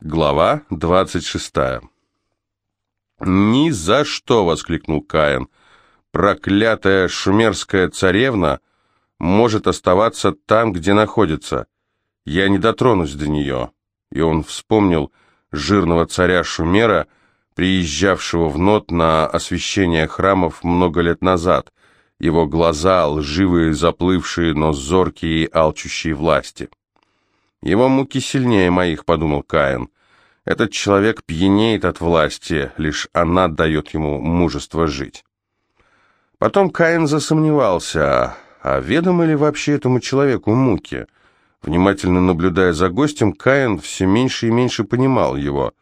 Глава 26. «Ни за что!» — воскликнул Каин. «Проклятая шумерская царевна может оставаться там, где находится. Я не дотронусь до нее». И он вспомнил жирного царя Шумера, приезжавшего в Нот на освящение храмов много лет назад. Его глаза, лживые, заплывшие, но зоркие и алчущие власти. «Его муки сильнее моих», — подумал Каин. «Этот человек пьянеет от власти, лишь она дает ему мужество жить». Потом Каин засомневался, а ведомы ли вообще этому человеку муки? Внимательно наблюдая за гостем, Каин все меньше и меньше понимал его.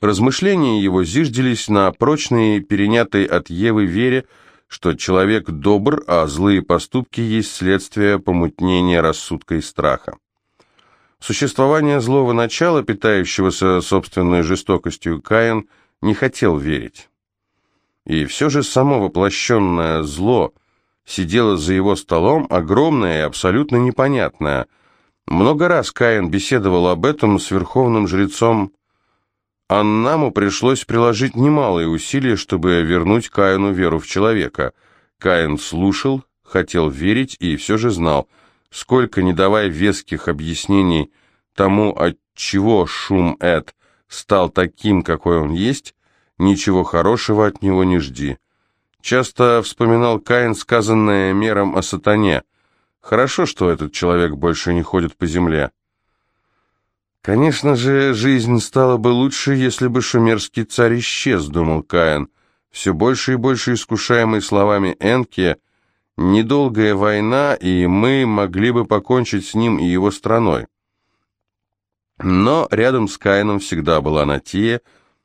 Размышления его зиждились на прочной, перенятой от Евы вере, что человек добр, а злые поступки есть следствие помутнения рассудка и страха. Существование злого начала, питающегося собственной жестокостью, Каин не хотел верить. И все же само воплощенное зло сидело за его столом, огромное и абсолютно непонятное. Много раз Каин беседовал об этом с верховным жрецом Аннаму пришлось приложить немалые усилия, чтобы вернуть Каину веру в человека. Каин слушал, хотел верить и все же знал, сколько не давая веских объяснений тому, от чего шум Эд стал таким, какой он есть, ничего хорошего от него не жди. Часто вспоминал Каин сказанное мером о сатане. Хорошо, что этот человек больше не ходит по земле. «Конечно же, жизнь стала бы лучше, если бы шумерский царь исчез», — думал Каин, все больше и больше искушаемый словами Энки, «недолгая война, и мы могли бы покончить с ним и его страной». Но рядом с Каином всегда была Натия,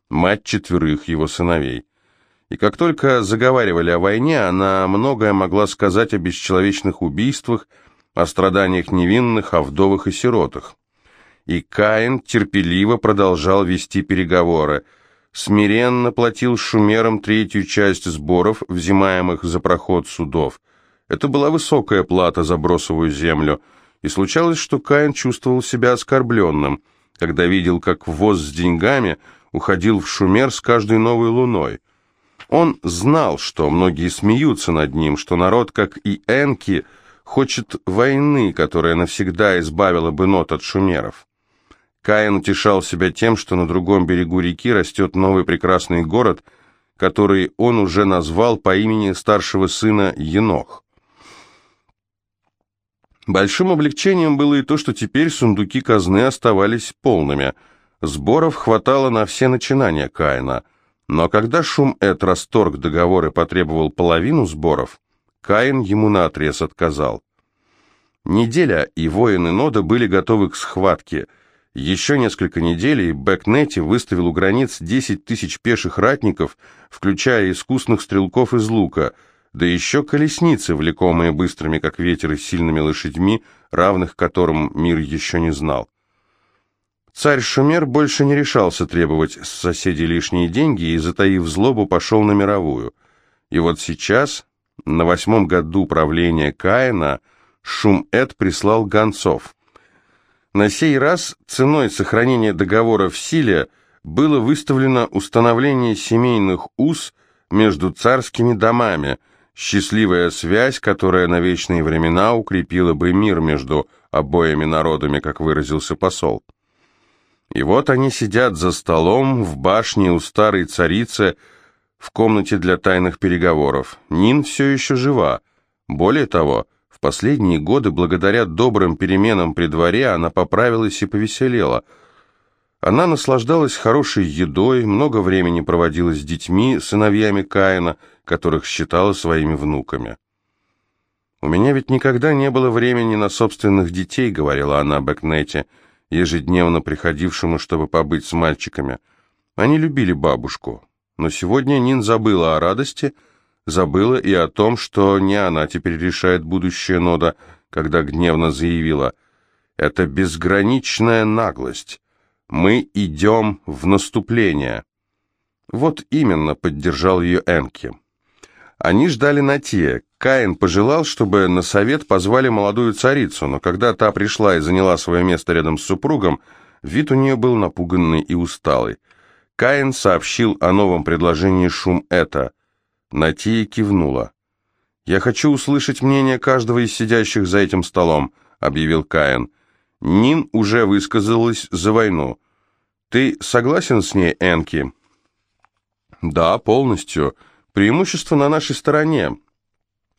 мать четверых его сыновей. И как только заговаривали о войне, она многое могла сказать о бесчеловечных убийствах, о страданиях невинных, о вдовах и сиротах и Каин терпеливо продолжал вести переговоры. Смиренно платил шумерам третью часть сборов, взимаемых за проход судов. Это была высокая плата за бросовую землю, и случалось, что Каин чувствовал себя оскорбленным, когда видел, как воз с деньгами уходил в шумер с каждой новой луной. Он знал, что многие смеются над ним, что народ, как и Энки, хочет войны, которая навсегда избавила бы Нот от шумеров. Каин утешал себя тем, что на другом берегу реки растет новый прекрасный город, который он уже назвал по имени старшего сына Енох. Большим облегчением было и то, что теперь сундуки казны оставались полными. Сборов хватало на все начинания Каина. Но когда шум Эд расторг договор и потребовал половину сборов, Каин ему наотрез отказал. Неделя, и воины Нода были готовы к схватке – еще несколько недель и Бэкнетти выставил у границ 10 тысяч пеших ратников, включая искусных стрелков из лука, да еще колесницы, влекомые быстрыми, как ветер, и сильными лошадьми, равных которым мир еще не знал. Царь Шумер больше не решался требовать с соседей лишние деньги и, затаив злобу, пошел на мировую. И вот сейчас, на восьмом году правления Каина, Шум-Эд прислал гонцов – на сей раз ценой сохранения договора в силе было выставлено установление семейных уз между царскими домами, счастливая связь, которая на вечные времена укрепила бы мир между обоими народами, как выразился посол. И вот они сидят за столом в башне у старой царицы в комнате для тайных переговоров. Нин все еще жива. Более того, последние годы, благодаря добрым переменам при дворе, она поправилась и повеселела. Она наслаждалась хорошей едой, много времени проводила с детьми, сыновьями Каина, которых считала своими внуками. «У меня ведь никогда не было времени на собственных детей», — говорила она Бэкнете, ежедневно приходившему, чтобы побыть с мальчиками. Они любили бабушку, но сегодня Нин забыла о радости — забыла и о том, что не она теперь решает будущее Нода, когда гневно заявила «Это безграничная наглость. Мы идем в наступление». Вот именно поддержал ее Энки. Они ждали Натия. Каин пожелал, чтобы на совет позвали молодую царицу, но когда та пришла и заняла свое место рядом с супругом, Вид у нее был напуганный и усталый. Каин сообщил о новом предложении шум это. Натия кивнула. «Я хочу услышать мнение каждого из сидящих за этим столом», — объявил Каин. «Нин уже высказалась за войну. Ты согласен с ней, Энки?» «Да, полностью. Преимущество на нашей стороне.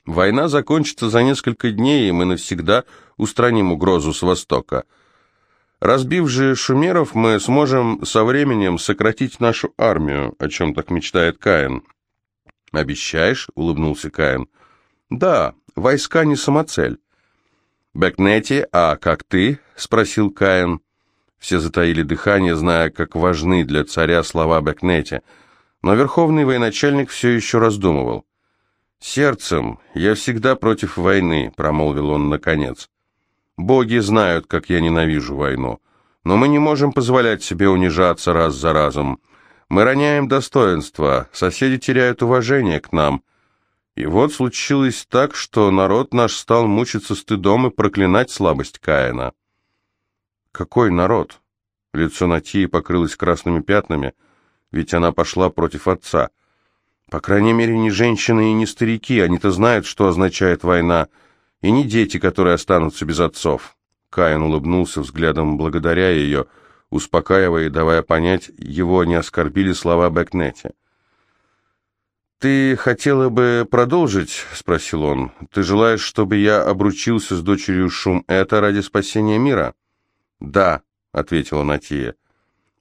Война закончится за несколько дней, и мы навсегда устраним угрозу с востока. Разбив же шумеров, мы сможем со временем сократить нашу армию, о чем так мечтает Каин». «Обещаешь?» — улыбнулся Каин. «Да, войска не самоцель». «Бекнети, а как ты?» — спросил Каин. Все затаили дыхание, зная, как важны для царя слова Бекнети. Но верховный военачальник все еще раздумывал. «Сердцем я всегда против войны», — промолвил он наконец. «Боги знают, как я ненавижу войну, но мы не можем позволять себе унижаться раз за разом. Мы роняем достоинство, соседи теряют уважение к нам». И вот случилось так, что народ наш стал мучиться стыдом и проклинать слабость Каина. Какой народ? Лицо Натии покрылось красными пятнами, ведь она пошла против отца. По крайней мере, не женщины и не старики, они-то знают, что означает война, и не дети, которые останутся без отцов. Каин улыбнулся взглядом благодаря ее, успокаивая и давая понять, его не оскорбили слова Бэкнете. «Ты хотела бы продолжить?» — спросил он. «Ты желаешь, чтобы я обручился с дочерью Шум это ради спасения мира?» «Да», — ответила Натия.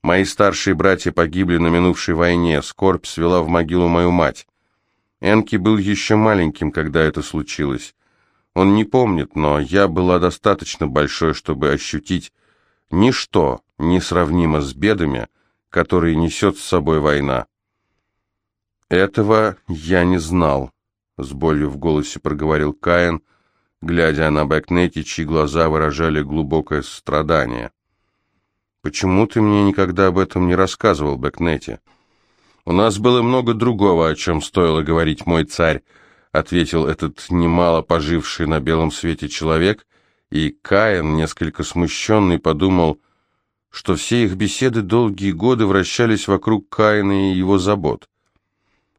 «Мои старшие братья погибли на минувшей войне, скорбь свела в могилу мою мать. Энки был еще маленьким, когда это случилось. Он не помнит, но я была достаточно большой, чтобы ощутить ничто несравнимо с бедами, которые несет с собой война. «Этого я не знал», — с болью в голосе проговорил Каин, глядя на Бэкнети, чьи глаза выражали глубокое страдание. «Почему ты мне никогда об этом не рассказывал, Бэкнети?» «У нас было много другого, о чем стоило говорить, мой царь», — ответил этот немало поживший на белом свете человек, и Каин, несколько смущенный, подумал, что все их беседы долгие годы вращались вокруг Каина и его забот.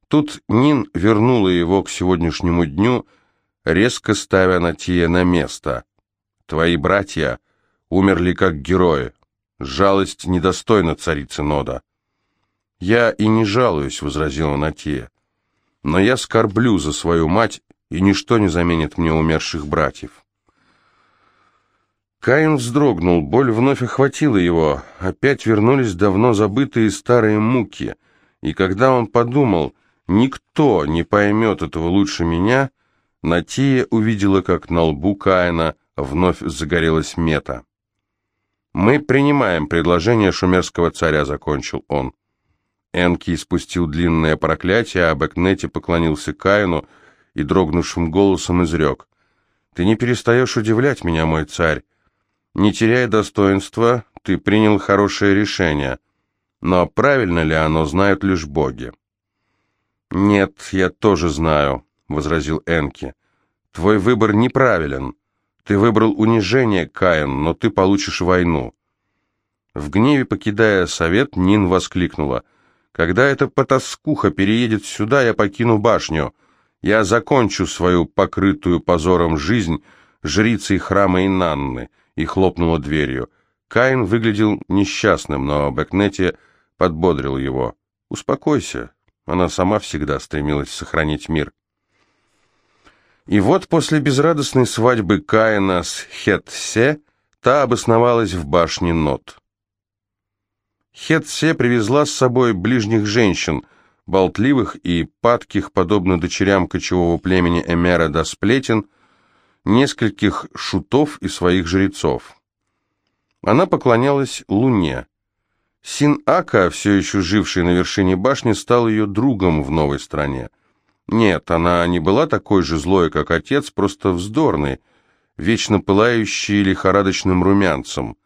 Тут Нин вернула его к сегодняшнему дню, резко ставя Натия на место. «Твои братья умерли как герои. Жалость недостойна царицы Нода». «Я и не жалуюсь», — возразила Натия. «Но я скорблю за свою мать, и ничто не заменит мне умерших братьев». Каин вздрогнул, боль вновь охватила его. Опять вернулись давно забытые старые муки. И когда он подумал, Никто не поймет этого лучше меня. Натия увидела, как на лбу Каина вновь загорелась мета. «Мы принимаем предложение шумерского царя», — закончил он. Энки спустил длинное проклятие, а Бэкнети поклонился Каину и дрогнувшим голосом изрек. «Ты не перестаешь удивлять меня, мой царь. Не теряя достоинства, ты принял хорошее решение. Но правильно ли оно, знают лишь боги». «Нет, я тоже знаю», — возразил Энки. «Твой выбор неправилен. Ты выбрал унижение, Каин, но ты получишь войну». В гневе, покидая совет, Нин воскликнула. «Когда эта потаскуха переедет сюда, я покину башню. Я закончу свою покрытую позором жизнь жрицей храма Инанны», и хлопнула дверью. Каин выглядел несчастным, но Бекнетти подбодрил его. «Успокойся, она сама всегда стремилась сохранить мир. И вот после безрадостной свадьбы Каина с Хетсе та обосновалась в башне Нот. Хетсе привезла с собой ближних женщин, болтливых и падких, подобно дочерям кочевого племени Эмера до сплетен, нескольких шутов и своих жрецов. Она поклонялась Луне. Син-Ака, все еще живший на вершине башни, стал ее другом в новой стране. Нет, она не была такой же злой, как отец, просто вздорной, вечно пылающей лихорадочным румянцем.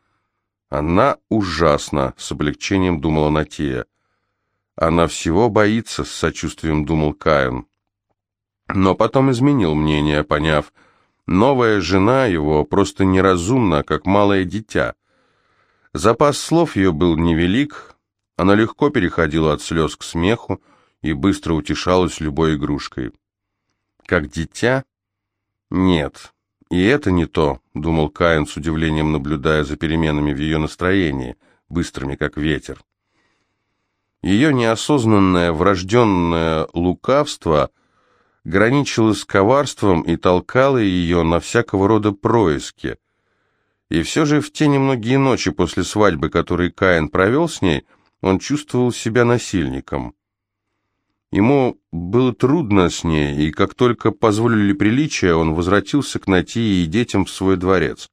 Она ужасна, с облегчением думала Натия. Она всего боится, с сочувствием думал Каин. Но потом изменил мнение, поняв, новая жена его просто неразумна, как малое дитя. Запас слов ее был невелик, она легко переходила от слез к смеху и быстро утешалась любой игрушкой. Как дитя? Нет, и это не то, думал Каин с удивлением, наблюдая за переменами в ее настроении, быстрыми как ветер. Ее неосознанное врожденное лукавство граничило с коварством и толкало ее на всякого рода происки. И все же в те немногие ночи после свадьбы, которые Каин провел с ней, он чувствовал себя насильником. Ему было трудно с ней, и как только позволили приличия, он возвратился к Натии и детям в свой дворец.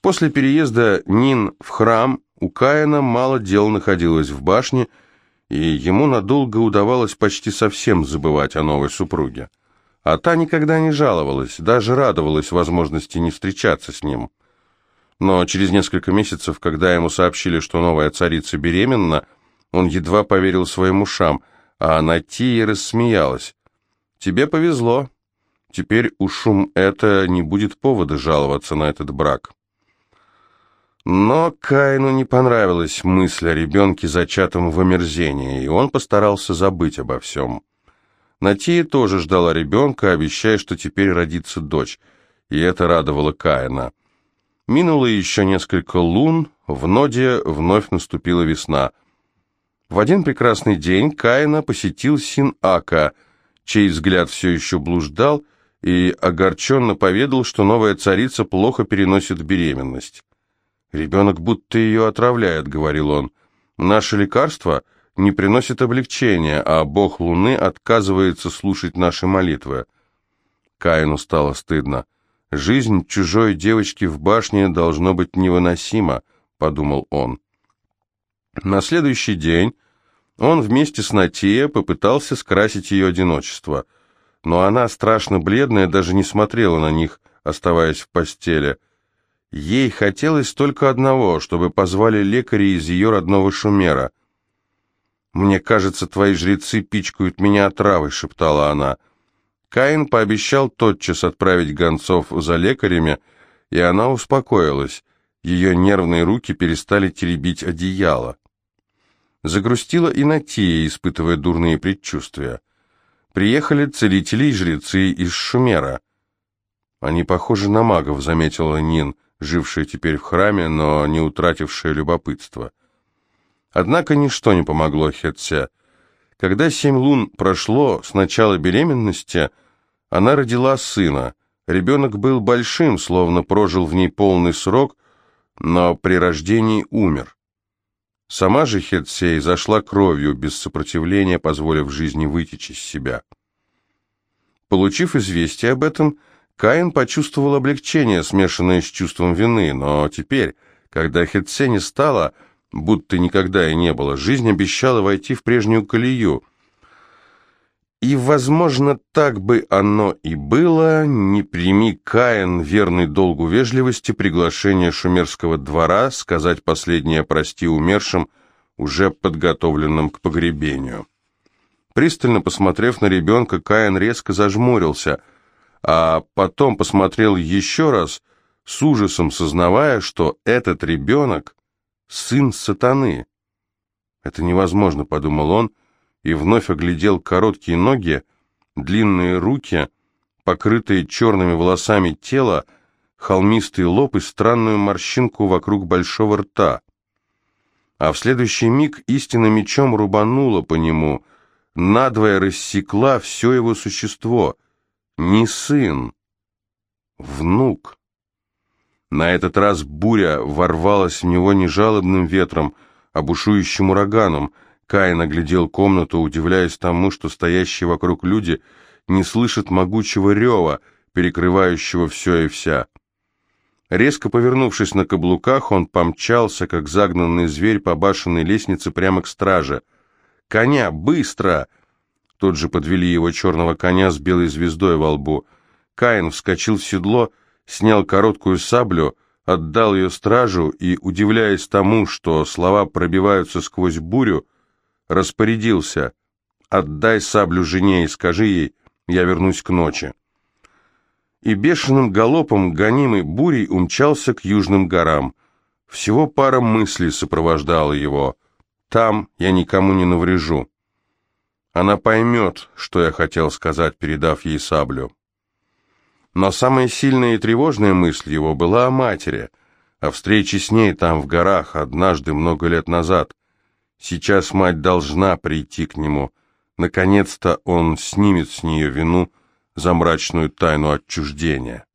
После переезда Нин в храм у Каина мало дел находилось в башне, и ему надолго удавалось почти совсем забывать о новой супруге. А та никогда не жаловалась, даже радовалась возможности не встречаться с ним. Но через несколько месяцев, когда ему сообщили, что новая царица беременна, он едва поверил своим ушам, а Натия рассмеялась. «Тебе повезло. Теперь у шум это не будет повода жаловаться на этот брак». Но Каину не понравилась мысль о ребенке, зачатом в омерзении, и он постарался забыть обо всем. Натия тоже ждала ребенка, обещая, что теперь родится дочь, и это радовало Каина. Минуло еще несколько лун, в Ноде вновь наступила весна. В один прекрасный день Каина посетил Син-Ака, чей взгляд все еще блуждал, и огорченно поведал, что новая царица плохо переносит беременность. «Ребенок будто ее отравляет», — говорил он. «Наше лекарство не приносит облегчения, а бог Луны отказывается слушать наши молитвы». Каину стало стыдно. «Жизнь чужой девочки в башне должно быть невыносима», — подумал он. На следующий день он вместе с Натия попытался скрасить ее одиночество, но она, страшно бледная, даже не смотрела на них, оставаясь в постели. Ей хотелось только одного, чтобы позвали лекаря из ее родного Шумера. «Мне кажется, твои жрецы пичкают меня отравой», — шептала она. Каин пообещал тотчас отправить гонцов за лекарями, и она успокоилась. Ее нервные руки перестали теребить одеяло. Загрустила и Натия, испытывая дурные предчувствия. Приехали целители и жрецы из Шумера. «Они похожи на магов», — заметила Нин жившая теперь в храме, но не утратившая любопытство. Однако ничто не помогло Хетсе. Когда семь лун прошло с начала беременности, она родила сына. Ребенок был большим, словно прожил в ней полный срок, но при рождении умер. Сама же Хетсей зашла кровью, без сопротивления, позволив жизни вытечь из себя. Получив известие об этом, Каин почувствовал облегчение, смешанное с чувством вины, но теперь, когда Хетсе не стало, будто никогда и не было, жизнь обещала войти в прежнюю колею. И, возможно, так бы оно и было, не прими Каин, верный долгу вежливости, приглашение шумерского двора сказать последнее «прости» умершим, уже подготовленным к погребению. Пристально посмотрев на ребенка, Каин резко зажмурился – а потом посмотрел еще раз, с ужасом сознавая, что этот ребенок — сын сатаны. «Это невозможно», — подумал он, и вновь оглядел короткие ноги, длинные руки, покрытые черными волосами тело, холмистый лоб и странную морщинку вокруг большого рта. А в следующий миг истина мечом рубанула по нему, надвое рассекла все его существо — не сын, внук. На этот раз буря ворвалась в него не жалобным ветром, а бушующим ураганом. Каин оглядел комнату, удивляясь тому, что стоящие вокруг люди не слышат могучего рева, перекрывающего все и вся. Резко повернувшись на каблуках, он помчался, как загнанный зверь по башенной лестнице прямо к страже. «Коня, быстро!» Тут же подвели его черного коня с белой звездой во лбу. Каин вскочил в седло, снял короткую саблю, отдал ее стражу и, удивляясь тому, что слова пробиваются сквозь бурю, распорядился «Отдай саблю жене и скажи ей, я вернусь к ночи». И бешеным галопом, гонимый бурей, умчался к южным горам. Всего пара мыслей сопровождала его. «Там я никому не наврежу». Она поймет, что я хотел сказать, передав ей саблю. Но самая сильная и тревожная мысль его была о матери, о встрече с ней там в горах однажды много лет назад. Сейчас мать должна прийти к нему. Наконец-то он снимет с нее вину за мрачную тайну отчуждения.